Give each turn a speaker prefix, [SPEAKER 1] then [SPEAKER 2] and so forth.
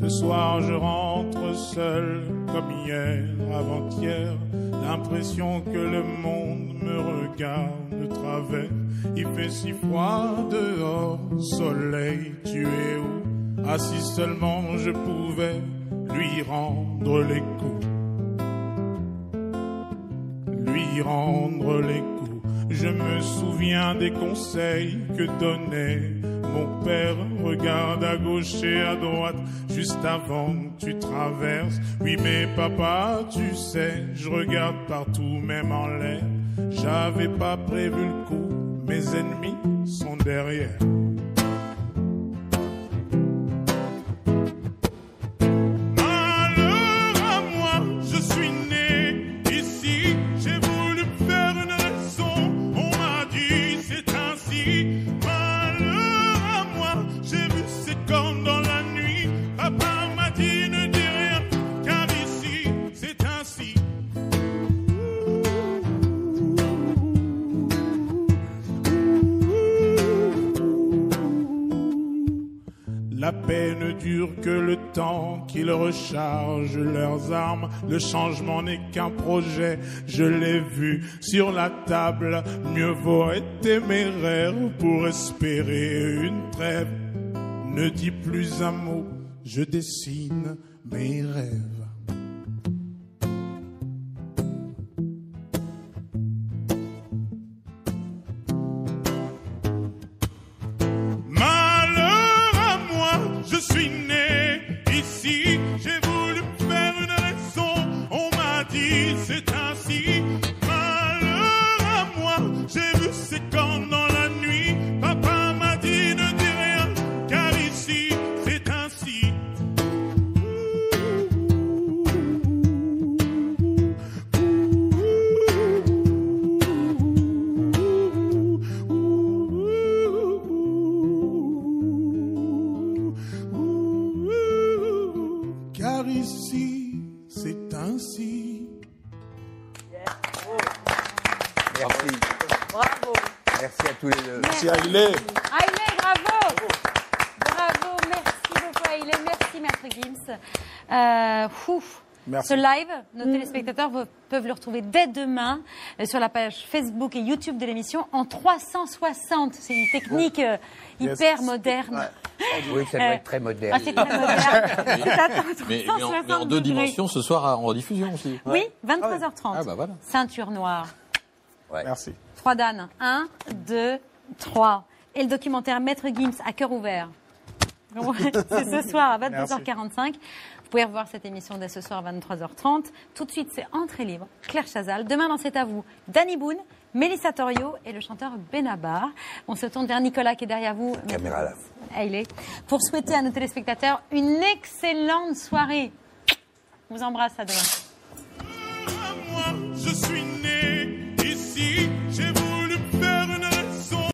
[SPEAKER 1] Ce soir je rentre seul comme hier, avant-hier. L'impression que le monde me regarde de travers. Il fait si froid dehors, soleil, tu es où? Ah si seulement je pouvais lui rendre les coups. Lui rendre les coups. Je me souviens des conseils que donnait mon père. Regarde à gauche et à droite, juste avant que tu traverses. Oui, mais papa, tu sais, je regarde partout, même en l'air. J'avais pas prévu le coup, mes ennemis sont derrière. La paix ne dure que le temps qu'ils rechargent leurs armes. Le changement n'est qu'un projet, je l'ai vu sur la table. Mieux vaut être téméraire pour espérer une trêve. Ne dis plus un mot, je dessine mes rêves. Ici c'est ainsi.
[SPEAKER 2] Merci.
[SPEAKER 3] Bravo.
[SPEAKER 2] Merci à tous les deux.
[SPEAKER 1] Merci Aïlé.
[SPEAKER 3] Aïlé, bravo. Bravo, merci beaucoup Aïlé. Merci Maître Gims. Euh, ouf.
[SPEAKER 1] Merci.
[SPEAKER 3] Ce live, nos téléspectateurs ve- peuvent le retrouver dès demain euh, sur la page Facebook et YouTube de l'émission en 360. C'est une technique euh,
[SPEAKER 1] Yes.
[SPEAKER 3] hyper moderne.
[SPEAKER 2] Oui, ça doit être très
[SPEAKER 3] Ah,
[SPEAKER 2] moderne.
[SPEAKER 3] c'est très moderne.
[SPEAKER 4] Mais, mais en, mais en
[SPEAKER 3] 360
[SPEAKER 4] deux dimensions ce soir en rediffusion aussi.
[SPEAKER 3] Oui, 23h30.
[SPEAKER 4] Ah bah voilà.
[SPEAKER 3] Ceinture noire.
[SPEAKER 1] Merci.
[SPEAKER 3] Trois Dan. Un, deux, trois. Et le documentaire Maître Gims à cœur ouvert. c'est ce soir à 22h45. Vous pouvez revoir cette émission dès ce soir à 23h30. Tout de suite, c'est Entrée libre. Claire Chazal. Demain, dans C'est à vous, Danny Boone, Mélissa Torio et le chanteur Benabar. On se tourne vers Nicolas qui est derrière vous.
[SPEAKER 2] Caméra là.
[SPEAKER 3] Ah, il est. Pour souhaiter à nos téléspectateurs une excellente soirée. On vous embrasse à demain.
[SPEAKER 1] Moi, je suis né